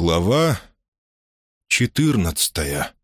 Глава четырнадцатая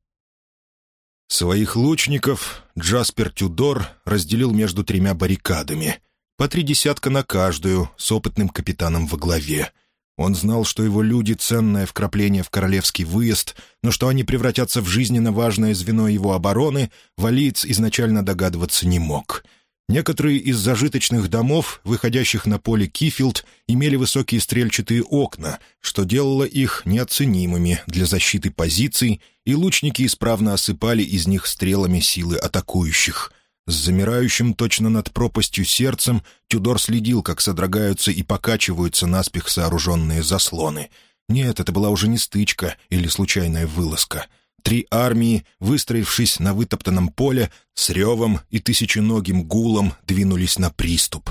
Своих лучников Джаспер Тюдор разделил между тремя баррикадами, по три десятка на каждую, с опытным капитаном во главе. Он знал, что его люди — ценное вкрапление в королевский выезд, но что они превратятся в жизненно важное звено его обороны, валиец изначально догадываться не мог — Некоторые из зажиточных домов, выходящих на поле Кифилд, имели высокие стрельчатые окна, что делало их неоценимыми для защиты позиций, и лучники исправно осыпали из них стрелами силы атакующих. С замирающим точно над пропастью сердцем Тюдор следил, как содрогаются и покачиваются наспех сооруженные заслоны. Нет, это была уже не стычка или случайная вылазка — Три армии, выстроившись на вытоптанном поле, с ревом и тысяченогим гулом двинулись на приступ.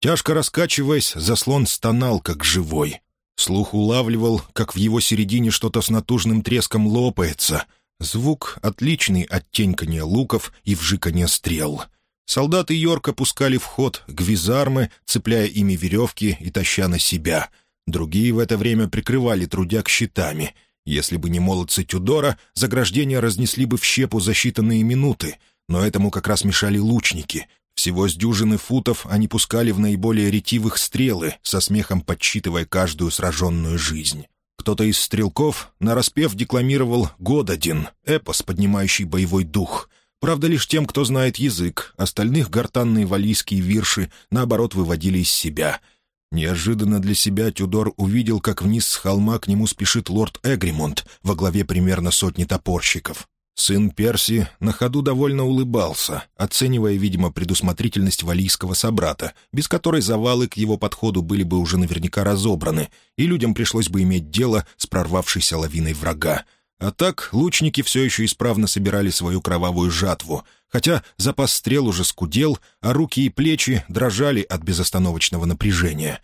Тяжко раскачиваясь, заслон стонал, как живой. Слух улавливал, как в его середине что-то с натужным треском лопается. Звук отличный от тенькания луков и вжикания стрел. Солдаты Йорка пускали в ход гвизармы, цепляя ими веревки и таща на себя. Другие в это время прикрывали трудяк щитами — если бы не молодцы Тюдора, заграждения разнесли бы в щепу за считанные минуты, но этому как раз мешали лучники. Всего с дюжины футов они пускали в наиболее ретивых стрелы, со смехом подсчитывая каждую сраженную жизнь. Кто-то из стрелков нараспев декламировал «Год один», эпос, поднимающий боевой дух. Правда, лишь тем, кто знает язык, остальных гортанные валийские вирши, наоборот, выводили из себя — Неожиданно для себя Тюдор увидел, как вниз с холма к нему спешит лорд Эгримонт во главе примерно сотни топорщиков. Сын Перси на ходу довольно улыбался, оценивая, видимо, предусмотрительность валийского собрата, без которой завалы к его подходу были бы уже наверняка разобраны, и людям пришлось бы иметь дело с прорвавшейся лавиной врага. А так лучники все еще исправно собирали свою кровавую жатву — хотя запас стрел уже скудел, а руки и плечи дрожали от безостановочного напряжения.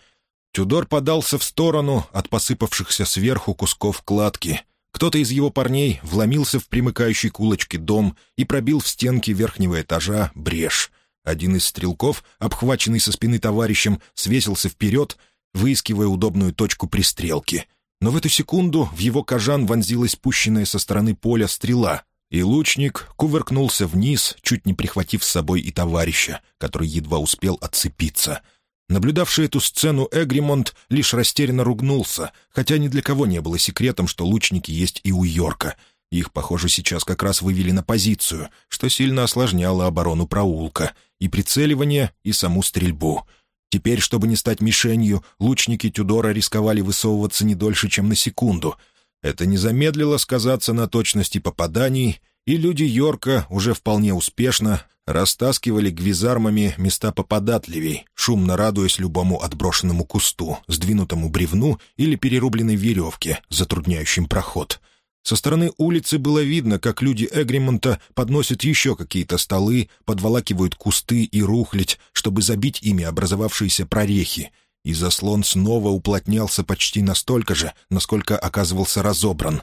Тюдор подался в сторону от посыпавшихся сверху кусков кладки. Кто-то из его парней вломился в примыкающий к улочке дом и пробил в стенке верхнего этажа брешь. Один из стрелков, обхваченный со спины товарищем, свесился вперед, выискивая удобную точку пристрелки. Но в эту секунду в его кожан вонзилась пущенная со стороны поля стрела, и лучник кувыркнулся вниз, чуть не прихватив с собой и товарища, который едва успел отцепиться. Наблюдавший эту сцену Эгримонт лишь растерянно ругнулся, хотя ни для кого не было секретом, что лучники есть и у Йорка. Их, похоже, сейчас как раз вывели на позицию, что сильно осложняло оборону проулка, и прицеливание, и саму стрельбу. Теперь, чтобы не стать мишенью, лучники Тюдора рисковали высовываться не дольше, чем на секунду — это не замедлило сказаться на точности попаданий, и люди Йорка уже вполне успешно растаскивали гвизармами места попадатливей, шумно радуясь любому отброшенному кусту, сдвинутому бревну или перерубленной веревке, затрудняющим проход. Со стороны улицы было видно, как люди Эгримонта подносят еще какие-то столы, подволакивают кусты и рухлядь, чтобы забить ими образовавшиеся прорехи — и заслон снова уплотнялся почти настолько же, насколько оказывался разобран.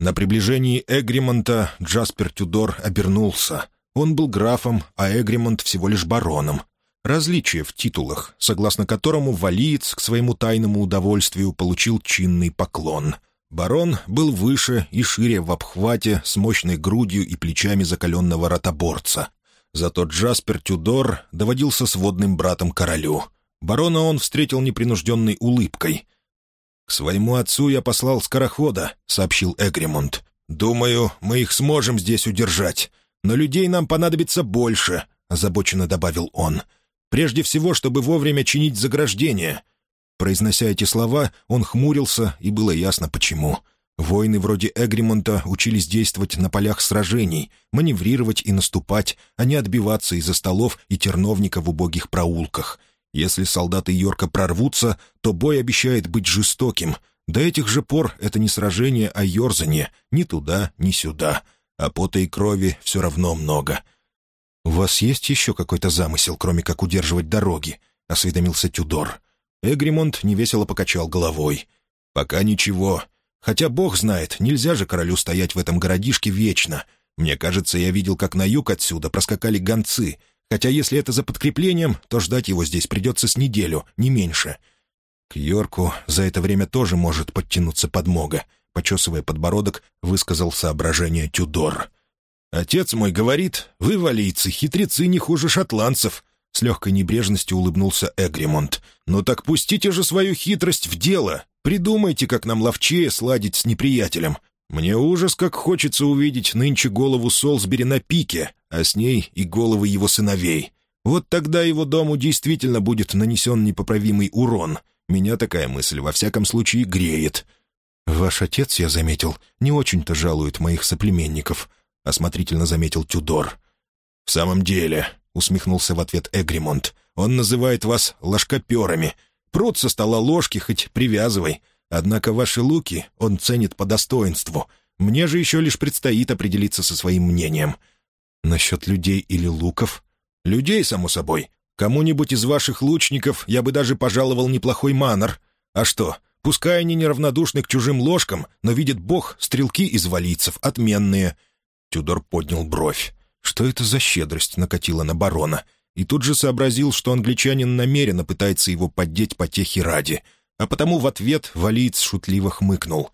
На приближении Эгримонта Джаспер Тюдор обернулся. Он был графом, а Эгримонт всего лишь бароном. Различие в титулах, согласно которому валиец к своему тайному удовольствию получил чинный поклон. Барон был выше и шире в обхвате, с мощной грудью и плечами закаленного ротоборца. Зато Джаспер Тюдор доводился с водным братом королю — Барона он встретил непринужденной улыбкой. «К своему отцу я послал скорохода», — сообщил Эгримонт. «Думаю, мы их сможем здесь удержать. Но людей нам понадобится больше», — озабоченно добавил он. «Прежде всего, чтобы вовремя чинить заграждение». Произнося эти слова, он хмурился, и было ясно, почему. Воины вроде Эгримонта учились действовать на полях сражений, маневрировать и наступать, а не отбиваться из-за столов и терновника в убогих проулках — если солдаты Йорка прорвутся, то бой обещает быть жестоким. До этих же пор это не сражение, а ерзание. Ни туда, ни сюда. А пота и крови все равно много. «У вас есть еще какой-то замысел, кроме как удерживать дороги?» — осведомился Тюдор. Эгримонт невесело покачал головой. «Пока ничего. Хотя, бог знает, нельзя же королю стоять в этом городишке вечно. Мне кажется, я видел, как на юг отсюда проскакали гонцы — Хотя если это за подкреплением, то ждать его здесь придется с неделю, не меньше. К Йорку за это время тоже может подтянуться подмога. Почесывая подбородок, высказал соображение Тюдор. «Отец мой говорит, вы, валийцы, хитрецы не хуже шотландцев», — с легкой небрежностью улыбнулся Эгримонт. «Ну так пустите же свою хитрость в дело. Придумайте, как нам ловчее сладить с неприятелем. Мне ужас, как хочется увидеть нынче голову Солсбери на пике, а с ней и головы его сыновей. Вот тогда его дому действительно будет нанесен непоправимый урон. Меня такая мысль во всяком случае греет». «Ваш отец, я заметил, не очень-то жалует моих соплеменников», — осмотрительно заметил Тюдор. «В самом деле», — усмехнулся в ответ Эгримонт, — «он называет вас ложкоперами. Пруд со стола ложки хоть привязывай. Однако ваши луки он ценит по достоинству. Мне же еще лишь предстоит определиться со своим мнением». «Насчет людей или луков?» «Людей, само собой. Кому-нибудь из ваших лучников я бы даже пожаловал неплохой манор. А что, пускай они неравнодушны к чужим ложкам, но видит бог, стрелки из валийцев отменные». Тюдор поднял бровь. Что это за щедрость накатила на барона? И тут же сообразил, что англичанин намеренно пытается его поддеть потехи ради. А потому в ответ валиец шутливо хмыкнул.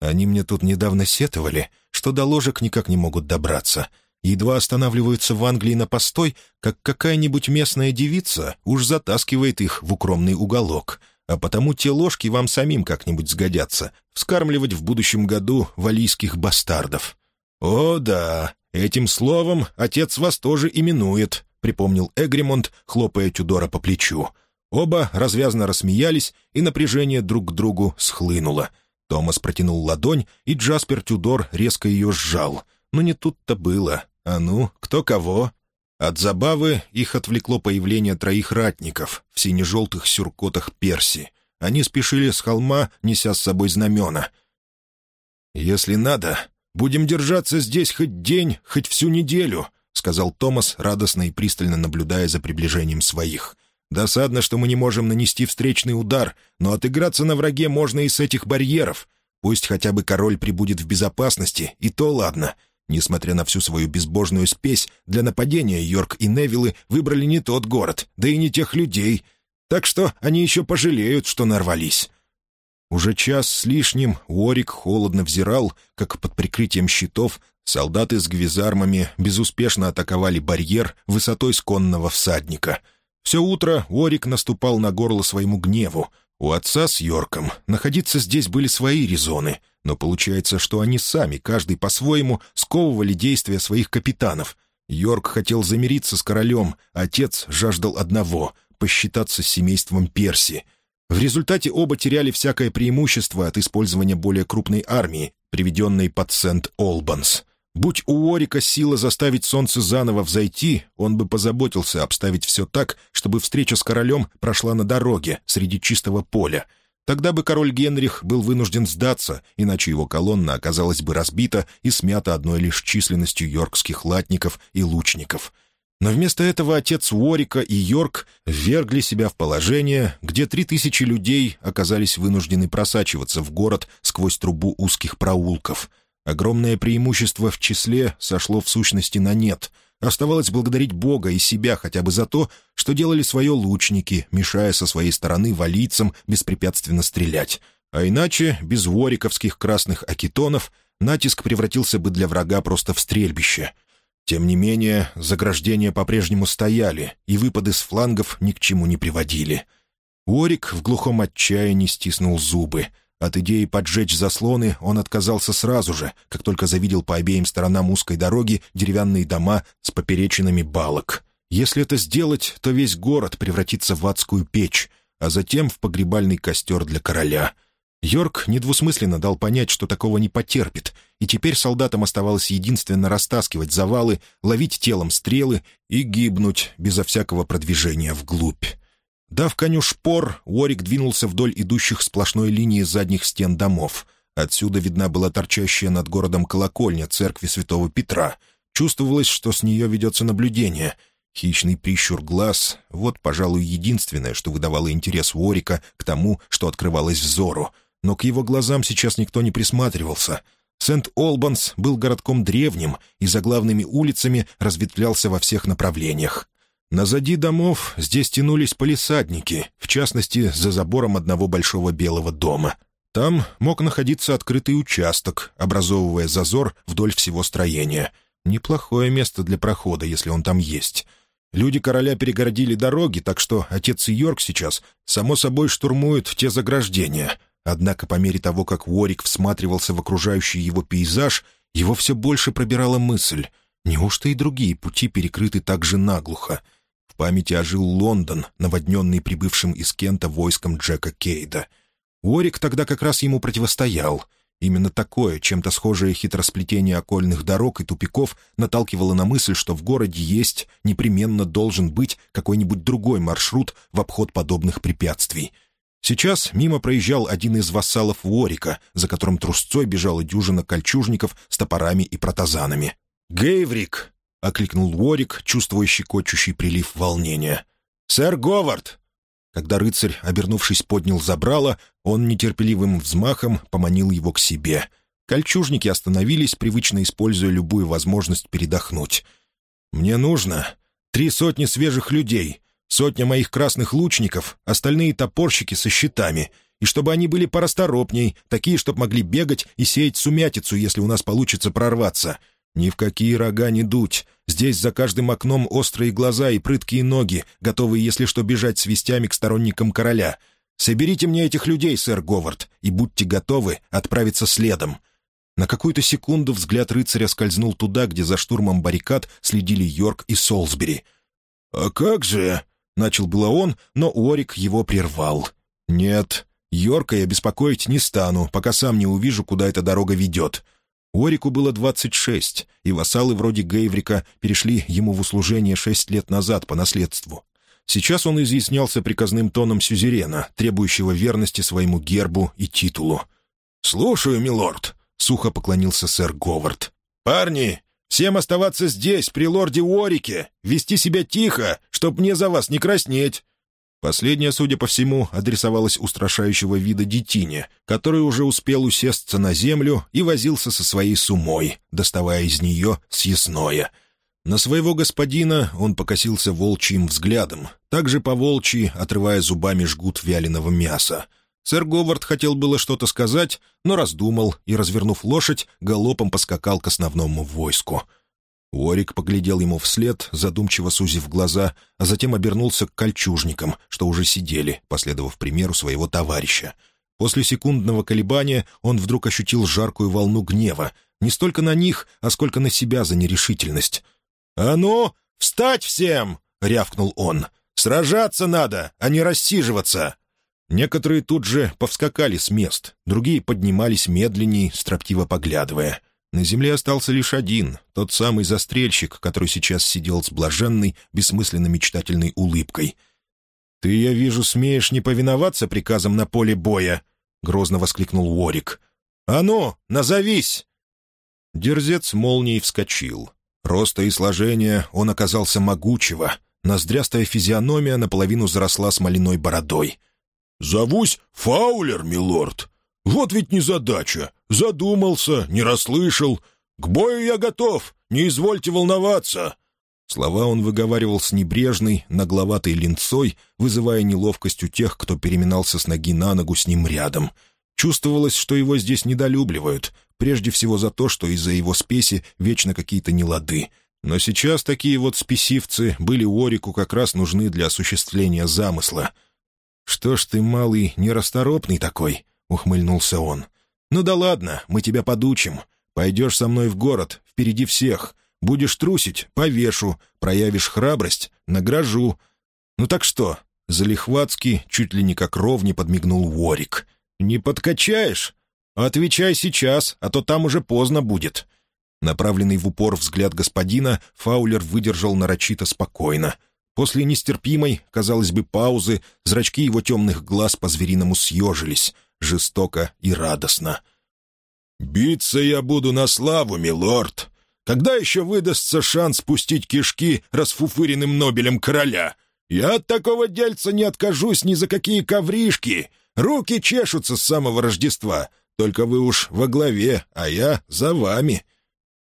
«Они мне тут недавно сетовали, что до ложек никак не могут добраться. Едва останавливаются в Англии на постой, как какая-нибудь местная девица уж затаскивает их в укромный уголок. А потому те ложки вам самим как-нибудь сгодятся, вскармливать в будущем году валийских бастардов». «О, да, этим словом отец вас тоже именует», — припомнил Эгримонт, хлопая Тюдора по плечу. Оба развязно рассмеялись, и напряжение друг к другу схлынуло. Томас протянул ладонь, и Джаспер Тюдор резко ее сжал. Но не тут-то было. А ну, кто кого? От забавы их отвлекло появление троих ратников в сине-желтых сюркотах Перси. Они спешили с холма, неся с собой знамена. «Если надо, «Будем держаться здесь хоть день, хоть всю неделю», — сказал Томас, радостно и пристально наблюдая за приближением своих. «Досадно, что мы не можем нанести встречный удар, но отыграться на враге можно и с этих барьеров. Пусть хотя бы король прибудет в безопасности, и то ладно». Несмотря на всю свою безбожную спесь, для нападения Йорк и Невиллы выбрали не тот город, да и не тех людей. Так что они еще пожалеют, что нарвались. Уже час с лишним Уорик холодно взирал, как под прикрытием щитов солдаты с гвизармами безуспешно атаковали барьер высотой сконного всадника. Все утро Уорик наступал на горло своему гневу. У отца с Йорком находиться здесь были свои резоны, но получается, что они сами, каждый по-своему, сковывали действия своих капитанов. Йорк хотел замириться с королем, отец жаждал одного — посчитаться с семейством Перси — в результате оба теряли всякое преимущество от использования более крупной армии, приведенной под Сент-Олбанс. Будь у Уорика сила заставить солнце заново взойти, он бы позаботился обставить все так, чтобы встреча с королем прошла на дороге, среди чистого поля. Тогда бы король Генрих был вынужден сдаться, иначе его колонна оказалась бы разбита и смята одной лишь численностью йоркских латников и лучников — но вместо этого отец Уорика и Йорк ввергли себя в положение, где три тысячи людей оказались вынуждены просачиваться в город сквозь трубу узких проулков. Огромное преимущество в числе сошло в сущности на нет. Оставалось благодарить Бога и себя хотя бы за то, что делали свое лучники, мешая со своей стороны валийцам беспрепятственно стрелять. А иначе, без вориковских красных акитонов, натиск превратился бы для врага просто в стрельбище — тем не менее, заграждения по-прежнему стояли, и выпады с флангов ни к чему не приводили. Уорик в глухом отчаянии стиснул зубы. От идеи поджечь заслоны он отказался сразу же, как только завидел по обеим сторонам узкой дороги деревянные дома с поперечинами балок. Если это сделать, то весь город превратится в адскую печь, а затем в погребальный костер для короля — Йорк недвусмысленно дал понять, что такого не потерпит, и теперь солдатам оставалось единственно растаскивать завалы, ловить телом стрелы и гибнуть безо всякого продвижения вглубь. Дав коню шпор, Уорик двинулся вдоль идущих сплошной линии задних стен домов. Отсюда видна была торчащая над городом колокольня церкви святого Петра. Чувствовалось, что с нее ведется наблюдение. Хищный прищур глаз — вот, пожалуй, единственное, что выдавало интерес Уорика к тому, что открывалось взору — но к его глазам сейчас никто не присматривался. Сент-Олбанс был городком древним и за главными улицами разветвлялся во всех направлениях. Назади домов здесь тянулись полисадники, в частности, за забором одного большого белого дома. Там мог находиться открытый участок, образовывая зазор вдоль всего строения. Неплохое место для прохода, если он там есть. Люди короля перегородили дороги, так что отец и Йорк сейчас, само собой, штурмуют те заграждения. Однако по мере того, как Уорик всматривался в окружающий его пейзаж, его все больше пробирала мысль. Неужто и другие пути перекрыты так же наглухо? Памяти ожил Лондон, наводненный прибывшим из Кента войском Джека Кейда. Уорик тогда как раз ему противостоял. Именно такое, чем-то схожее хитросплетение окольных дорог и тупиков наталкивало на мысль, что в городе есть, непременно должен быть какой-нибудь другой маршрут в обход подобных препятствий. Сейчас мимо проезжал один из вассалов Уорика, за которым трусцой бежала дюжина кольчужников с топорами и протазанами. «Гейврик!» — окликнул Уорик, чувствуя щекочущий прилив волнения. «Сэр Говард!» Когда рыцарь, обернувшись, поднял забрало, он нетерпеливым взмахом поманил его к себе. Кольчужники остановились, привычно используя любую возможность передохнуть. «Мне нужно три сотни свежих людей, сотня моих красных лучников, остальные топорщики со щитами, и чтобы они были порасторопней, такие, чтобы могли бегать и сеять сумятицу, если у нас получится прорваться. Ни в какие рога не дуть. Здесь за каждым окном острые глаза и прыткие ноги, готовые, если что, бежать с вестями к сторонникам короля. Соберите мне этих людей, сэр Говард, и будьте готовы отправиться следом». На какую-то секунду взгляд рыцаря скользнул туда, где за штурмом баррикад следили Йорк и Солсбери. «А как же...» — начал было он, но Уорик его прервал. «Нет, Йорка я беспокоить не стану, пока сам не увижу, куда эта дорога ведет. Орику было 26, и вассалы вроде Гейврика перешли ему в услужение шесть лет назад по наследству. Сейчас он изъяснялся приказным тоном сюзерена, требующего верности своему гербу и титулу. «Слушаю, милорд», — сухо поклонился сэр Говард. «Парни, всем оставаться здесь, при лорде Уорике, вести себя тихо, чтоб мне за вас не краснеть. Последняя, судя по всему, адресовалась устрашающего вида детине, который уже успел усесться на землю и возился со своей сумой, доставая из нее съестное. На своего господина он покосился волчьим взглядом, также по волчьи, отрывая зубами жгут вяленого мяса. Сэр Говард хотел было что-то сказать, но раздумал и, развернув лошадь, галопом поскакал к основному войску — Уорик поглядел ему вслед, задумчиво сузив глаза, а затем обернулся к кольчужникам, что уже сидели, последовав примеру своего товарища. После секундного колебания он вдруг ощутил жаркую волну гнева, не столько на них, а сколько на себя за нерешительность. «А ну, встать всем!» — рявкнул он. «Сражаться надо, а не рассиживаться!» Некоторые тут же повскакали с мест, другие поднимались медленней, строптиво поглядывая — на земле остался лишь один, тот самый застрельщик, который сейчас сидел с блаженной, бессмысленно-мечтательной улыбкой. «Ты, я вижу, смеешь не повиноваться приказам на поле боя?» — грозно воскликнул Уорик. «А ну, назовись!» Дерзец молнией вскочил. Роста и сложения он оказался могучего. Ноздрястая физиономия наполовину заросла смоляной бородой. «Зовусь Фаулер, милорд. Вот ведь незадача. Задумался, не расслышал. К бою я готов, не извольте волноваться». Слова он выговаривал с небрежной, нагловатой линцой, вызывая неловкость у тех, кто переминался с ноги на ногу с ним рядом. Чувствовалось, что его здесь недолюбливают, прежде всего за то, что из-за его спеси вечно какие-то нелады. Но сейчас такие вот спесивцы были Уорику как раз нужны для осуществления замысла. «Что ж ты, малый, нерасторопный такой?» — ухмыльнулся он. «Ну да ладно, мы тебя подучим. Пойдешь со мной в город, впереди всех. Будешь трусить — повешу. Проявишь храбрость — награжу. Ну так что?» Залихватский чуть ли не как ровни подмигнул Ворик. «Не подкачаешь? Отвечай сейчас, а то там уже поздно будет». Направленный в упор взгляд господина, Фаулер выдержал нарочито спокойно. После нестерпимой, казалось бы, паузы, зрачки его темных глаз по-звериному съежились — жестоко и радостно. «Биться я буду на славу, милорд. Когда еще выдастся шанс пустить кишки расфуфыренным Нобелем короля? Я от такого дельца не откажусь ни за какие ковришки. Руки чешутся с самого Рождества. Только вы уж во главе, а я за вами.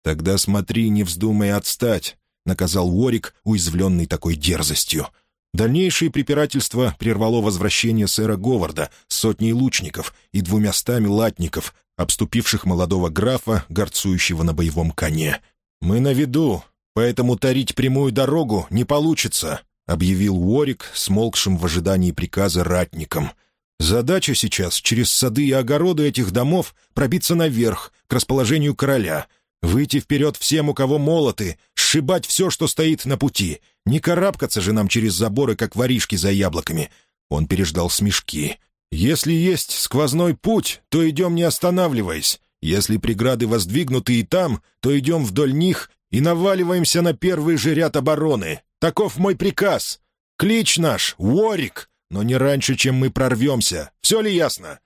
Тогда смотри, не вздумай отстать. — наказал Уорик, уязвленный такой дерзостью. Дальнейшее препирательство прервало возвращение сэра Говарда с сотней лучников и двумястами латников, обступивших молодого графа, горцующего на боевом коне. «Мы на виду, поэтому тарить прямую дорогу не получится», — объявил Уорик, смолкшим в ожидании приказа ратникам. «Задача сейчас через сады и огороды этих домов пробиться наверх, к расположению короля, выйти вперед всем, у кого молоты, сшибать все, что стоит на пути, не карабкаться же нам через заборы, как воришки за яблоками». Он переждал смешки. «Если есть сквозной путь, то идем не останавливаясь. Если преграды воздвигнуты и там, то идем вдоль них и наваливаемся на первый же ряд обороны. Таков мой приказ. Клич наш — Ворик, но не раньше, чем мы прорвемся. Все ли ясно?»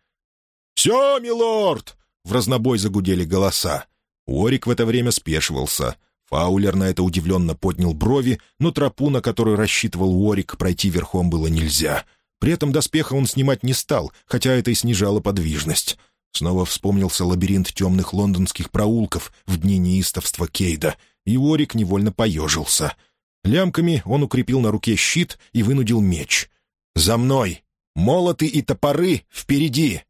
«Все, милорд!» — в разнобой загудели голоса. Уорик в это время спешивался. Фаулер на это удивленно поднял брови, но тропу, на которую рассчитывал Уорик, пройти верхом было нельзя. При этом доспеха он снимать не стал, хотя это и снижало подвижность. Снова вспомнился лабиринт темных лондонских проулков в дни неистовства Кейда, и Уорик невольно поежился. Лямками он укрепил на руке щит и вынудил меч. «За мной! Молоты и топоры впереди!»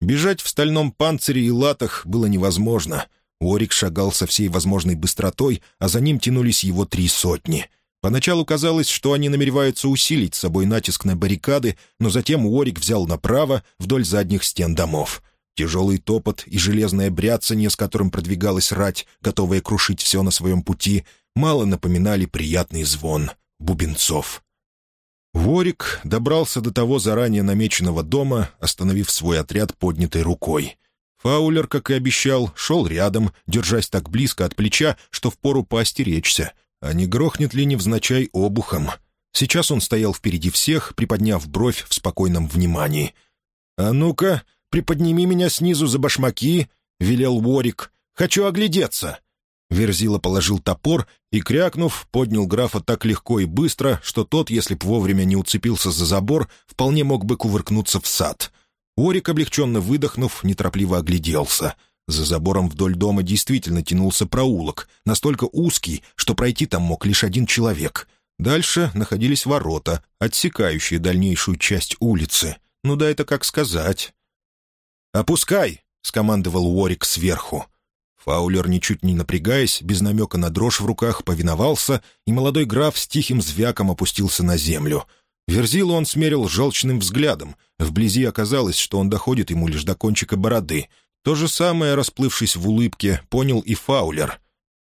Бежать в стальном панцире и латах было невозможно. Уорик шагал со всей возможной быстротой, а за ним тянулись его три сотни. Поначалу казалось, что они намереваются усилить с собой натиск на баррикады, но затем Уорик взял направо, вдоль задних стен домов. Тяжелый топот и железное бряцание, с которым продвигалась рать, готовая крушить все на своем пути, мало напоминали приятный звон бубенцов. Ворик добрался до того заранее намеченного дома, остановив свой отряд поднятой рукой. Фаулер, как и обещал, шел рядом, держась так близко от плеча, что впору поостеречься. А не грохнет ли невзначай обухом? Сейчас он стоял впереди всех, приподняв бровь в спокойном внимании. «А ну-ка, приподними меня снизу за башмаки», — велел Ворик. «Хочу оглядеться». Верзила положил топор и, крякнув, поднял графа так легко и быстро, что тот, если б вовремя не уцепился за забор, вполне мог бы кувыркнуться в сад. Орик, облегченно выдохнув, неторопливо огляделся. За забором вдоль дома действительно тянулся проулок, настолько узкий, что пройти там мог лишь один человек. Дальше находились ворота, отсекающие дальнейшую часть улицы. Ну да это как сказать. «Опускай!» — скомандовал Уорик сверху. Фаулер, ничуть не напрягаясь, без намека на дрожь в руках, повиновался, и молодой граф с тихим звяком опустился на землю — Верзилу он смерил желчным взглядом. Вблизи оказалось, что он доходит ему лишь до кончика бороды. То же самое, расплывшись в улыбке, понял и Фаулер.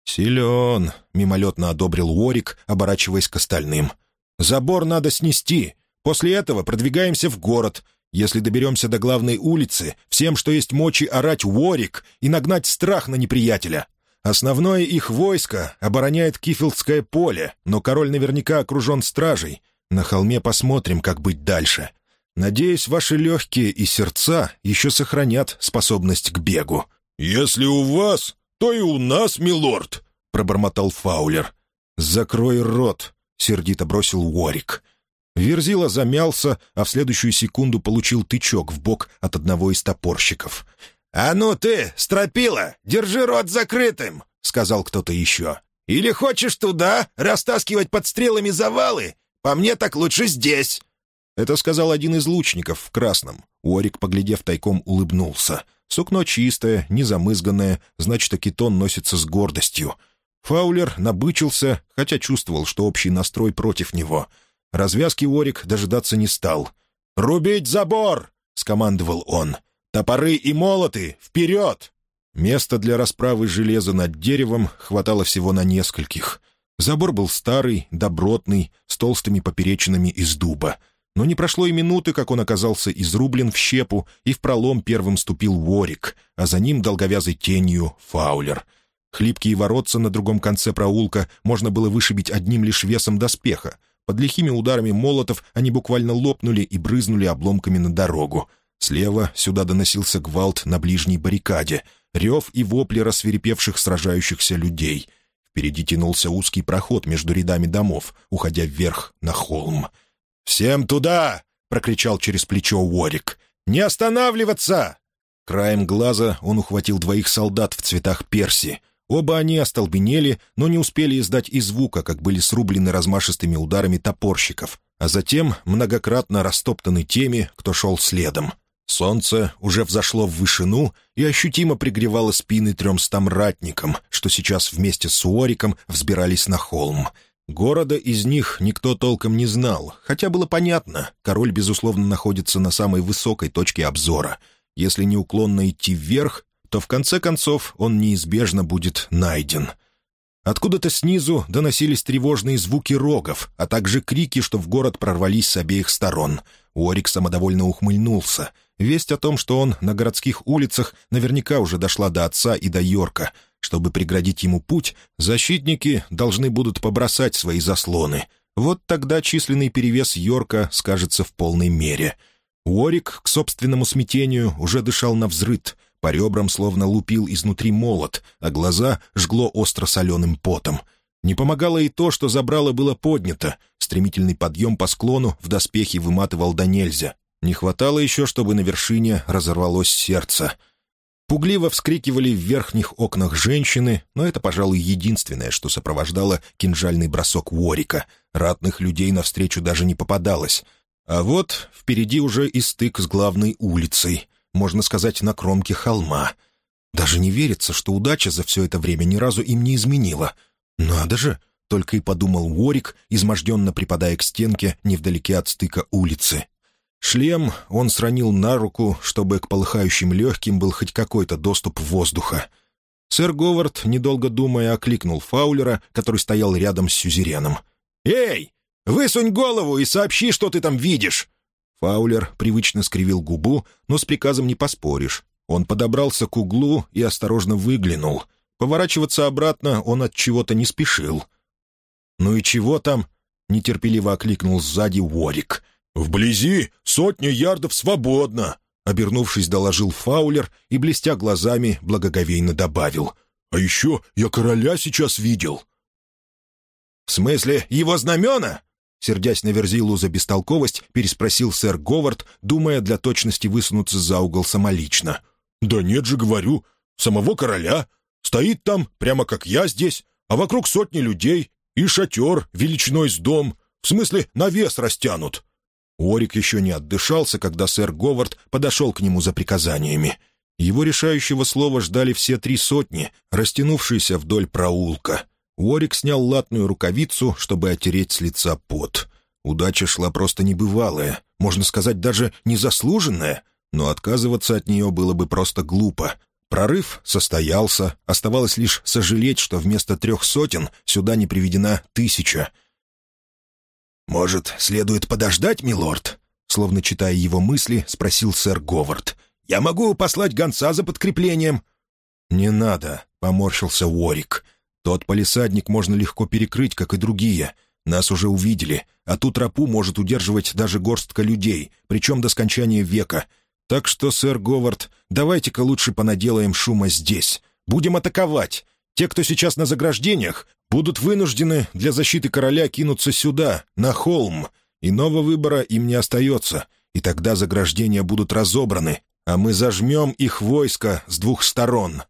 «Силен», — мимолетно одобрил Уорик, оборачиваясь к остальным. «Забор надо снести. После этого продвигаемся в город. Если доберемся до главной улицы, всем, что есть мочи, орать «Уорик» и нагнать страх на неприятеля. Основное их войско обороняет Кифилдское поле, но король наверняка окружен стражей. На холме посмотрим, как быть дальше. Надеюсь, ваши легкие и сердца еще сохранят способность к бегу». «Если у вас, то и у нас, милорд», — пробормотал Фаулер. «Закрой рот», — сердито бросил Уорик. Верзила замялся, а в следующую секунду получил тычок в бок от одного из топорщиков. «А ну ты, стропила, держи рот закрытым!» — сказал кто-то еще. «Или хочешь туда растаскивать под стрелами завалы? По мне так лучше здесь!» Это сказал один из лучников в красном. Уорик, поглядев тайком, улыбнулся. Сукно чистое, незамызганное, значит, акитон носится с гордостью. Фаулер набычился, хотя чувствовал, что общий настрой против него. Развязки Уорик дожидаться не стал. «Рубить забор!» — скомандовал он. «Топоры и молоты! Вперед!» Места для расправы железа над деревом хватало всего на нескольких. Забор был старый, добротный, с толстыми поперечинами из дуба. Но не прошло и минуты, как он оказался изрублен в щепу, и в пролом первым ступил Ворик, а за ним долговязой тенью Фаулер. Хлипкие воротца на другом конце проулка можно было вышибить одним лишь весом доспеха. Под лихими ударами молотов они буквально лопнули и брызнули обломками на дорогу. Слева сюда доносился гвалт на ближней баррикаде, рев и вопли рассверепевших сражающихся людей — Впереди тянулся узкий проход между рядами домов, уходя вверх на холм. «Всем туда!» — прокричал через плечо Уорик. «Не останавливаться!» Краем глаза он ухватил двоих солдат в цветах перси. Оба они остолбенели, но не успели издать и звука, как были срублены размашистыми ударами топорщиков, а затем многократно растоптаны теми, кто шел следом. Солнце уже взошло в вышину и ощутимо пригревало спины трем стамратникам, что сейчас вместе с Уориком взбирались на холм. Города из них никто толком не знал, хотя было понятно, король, безусловно, находится на самой высокой точке обзора. Если неуклонно идти вверх, то в конце концов он неизбежно будет найден. Откуда-то снизу доносились тревожные звуки рогов, а также крики, что в город прорвались с обеих сторон. Уорик самодовольно ухмыльнулся. Весть о том, что он на городских улицах, наверняка уже дошла до отца и до Йорка. Чтобы преградить ему путь, защитники должны будут побросать свои заслоны. Вот тогда численный перевес Йорка скажется в полной мере. Уорик, к собственному смятению, уже дышал на взрыт — по ребрам словно лупил изнутри молот, а глаза жгло остро-соленым потом. Не помогало и то, что забрало было поднято. Стремительный подъем по склону в доспехе выматывал до нельзя. Не хватало еще, чтобы на вершине разорвалось сердце. Пугливо вскрикивали в верхних окнах женщины, но это, пожалуй, единственное, что сопровождало кинжальный бросок Уорика. Ратных людей навстречу даже не попадалось. А вот впереди уже и стык с главной улицей — можно сказать, на кромке холма. Даже не верится, что удача за все это время ни разу им не изменила. Надо же, только и подумал Уорик, изможденно припадая к стенке невдалеке от стыка улицы. Шлем он сранил на руку, чтобы к полыхающим легким был хоть какой-то доступ воздуха. Сэр Говард, недолго думая, окликнул Фаулера, который стоял рядом с сюзереном. «Эй, высунь голову и сообщи, что ты там видишь!» Фаулер привычно скривил губу, но с приказом не поспоришь. Он подобрался к углу и осторожно выглянул. Поворачиваться обратно он от чего-то не спешил. «Ну и чего там?» — нетерпеливо окликнул сзади Уорик. «Вблизи сотня ярдов свободно!» Обернувшись, доложил Фаулер и, блестя глазами, благоговейно добавил. «А еще я короля сейчас видел». «В смысле, его знамена?» Сердясь на Верзилу за бестолковость, переспросил сэр Говард, думая для точности высунуться за угол самолично. «Да нет же, говорю, самого короля. Стоит там, прямо как я здесь, а вокруг сотни людей и шатер величиной с дом, в смысле навес растянут». Орик еще не отдышался, когда сэр Говард подошел к нему за приказаниями. Его решающего слова ждали все три сотни, растянувшиеся вдоль проулка. Уорик снял латную рукавицу, чтобы отереть с лица пот. Удача шла просто небывалая, можно сказать, даже незаслуженная, но отказываться от нее было бы просто глупо. Прорыв состоялся, оставалось лишь сожалеть, что вместо трех сотен сюда не приведена тысяча. «Может, следует подождать, милорд?» Словно читая его мысли, спросил сэр Говард. «Я могу послать гонца за подкреплением?» «Не надо», — поморщился Уорик. Тот полисадник можно легко перекрыть, как и другие. Нас уже увидели, а ту тропу может удерживать даже горстка людей, причем до скончания века. Так что, сэр Говард, давайте-ка лучше понаделаем шума здесь. Будем атаковать. Те, кто сейчас на заграждениях, будут вынуждены для защиты короля кинуться сюда, на холм. Иного выбора им не остается, и тогда заграждения будут разобраны, а мы зажмем их войско с двух сторон».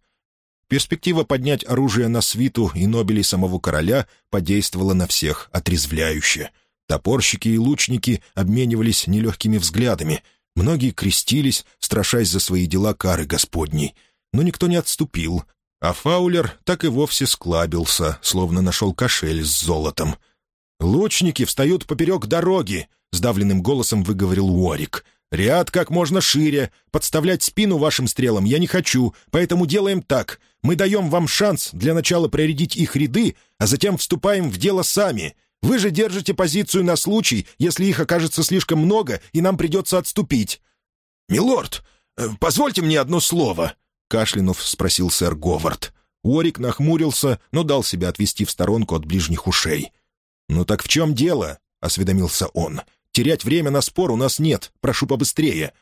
Перспектива поднять оружие на свиту и нобелей самого короля подействовала на всех отрезвляюще. Топорщики и лучники обменивались нелегкими взглядами. Многие крестились, страшась за свои дела кары Господней. Но никто не отступил, а Фаулер так и вовсе склабился, словно нашел кошель с золотом. «Лучники встают поперек дороги!» — сдавленным голосом выговорил Уорик — «Ряд как можно шире. Подставлять спину вашим стрелам я не хочу, поэтому делаем так. Мы даем вам шанс для начала проредить их ряды, а затем вступаем в дело сами. Вы же держите позицию на случай, если их окажется слишком много, и нам придется отступить». «Милорд, э, позвольте мне одно слово», — кашлянув спросил сэр Говард. Уорик нахмурился, но дал себя отвести в сторонку от ближних ушей. «Ну так в чем дело?» — осведомился он. Терять время на спор у нас нет. Прошу побыстрее.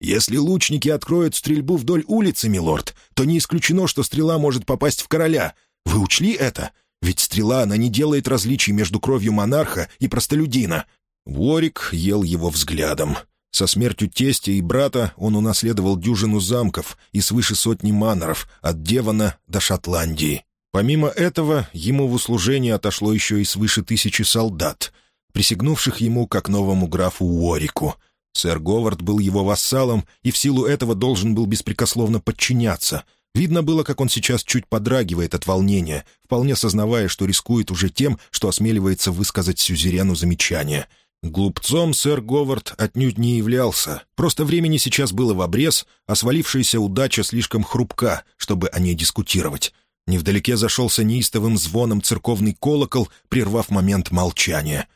Если лучники откроют стрельбу вдоль улицы, милорд, то не исключено, что стрела может попасть в короля. Вы учли это? Ведь стрела, она не делает различий между кровью монарха и простолюдина». Ворик ел его взглядом. Со смертью тестя и брата он унаследовал дюжину замков и свыше сотни маноров, от Девона до Шотландии. Помимо этого, ему в услужение отошло еще и свыше тысячи солдат, присягнувших ему как новому графу Уорику. Сэр Говард был его вассалом и в силу этого должен был беспрекословно подчиняться. Видно было, как он сейчас чуть подрагивает от волнения, вполне сознавая, что рискует уже тем, что осмеливается высказать сюзерену замечание — Глупцом сэр Говард отнюдь не являлся. Просто времени сейчас было в обрез, а свалившаяся удача слишком хрупка, чтобы о ней дискутировать. Невдалеке зашелся неистовым звоном церковный колокол, прервав момент молчания.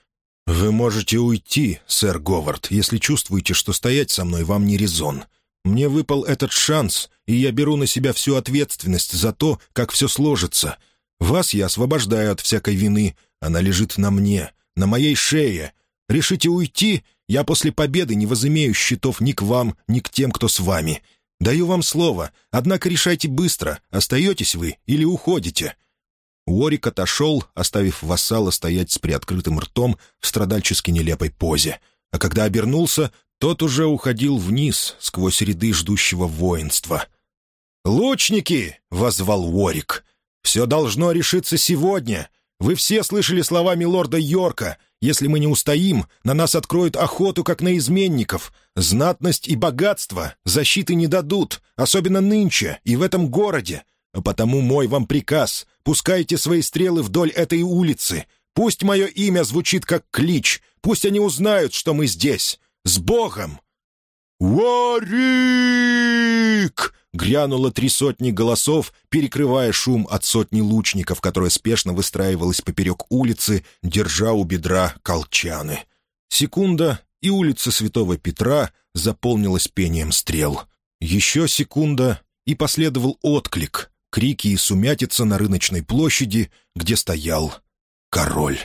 «Вы можете уйти, сэр Говард, если чувствуете, что стоять со мной вам не резон. Мне выпал этот шанс, и я беру на себя всю ответственность за то, как все сложится. Вас я освобождаю от всякой вины. Она лежит на мне, на моей шее, Решите уйти, я после победы не возымею счетов ни к вам, ни к тем, кто с вами. Даю вам слово, однако решайте быстро, остаетесь вы или уходите». Уорик отошел, оставив вассала стоять с приоткрытым ртом в страдальчески нелепой позе. А когда обернулся, тот уже уходил вниз, сквозь ряды ждущего воинства. «Лучники!» — возвал Уорик. «Все должно решиться сегодня. Вы все слышали слова милорда Йорка. Если мы не устоим, на нас откроют охоту, как на изменников. Знатность и богатство защиты не дадут, особенно нынче и в этом городе. А потому мой вам приказ — пускайте свои стрелы вдоль этой улицы. Пусть мое имя звучит как клич, пусть они узнают, что мы здесь. С Богом!» «Варик!» — грянуло три сотни голосов, перекрывая шум от сотни лучников, которая спешно выстраивалась поперек улицы, держа у бедра колчаны. Секунда, и улица Святого Петра заполнилась пением стрел. Еще секунда, и последовал отклик, крики и сумятица на рыночной площади, где стоял король.